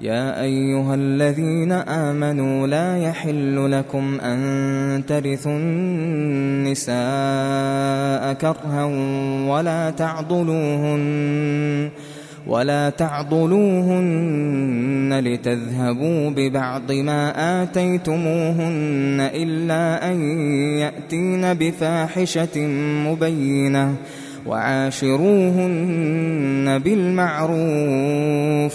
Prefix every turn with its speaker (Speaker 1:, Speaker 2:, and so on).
Speaker 1: يا أيها الذين آمنوا لا يحل لكم أن ترثوا النساء كرها ولا تعضلوهن ولا تعضلوهن لتذهبوا ببعض ما آتيتموهن إلا أن يأتين بفاحشة مبينة وعاشروهن بالمعروف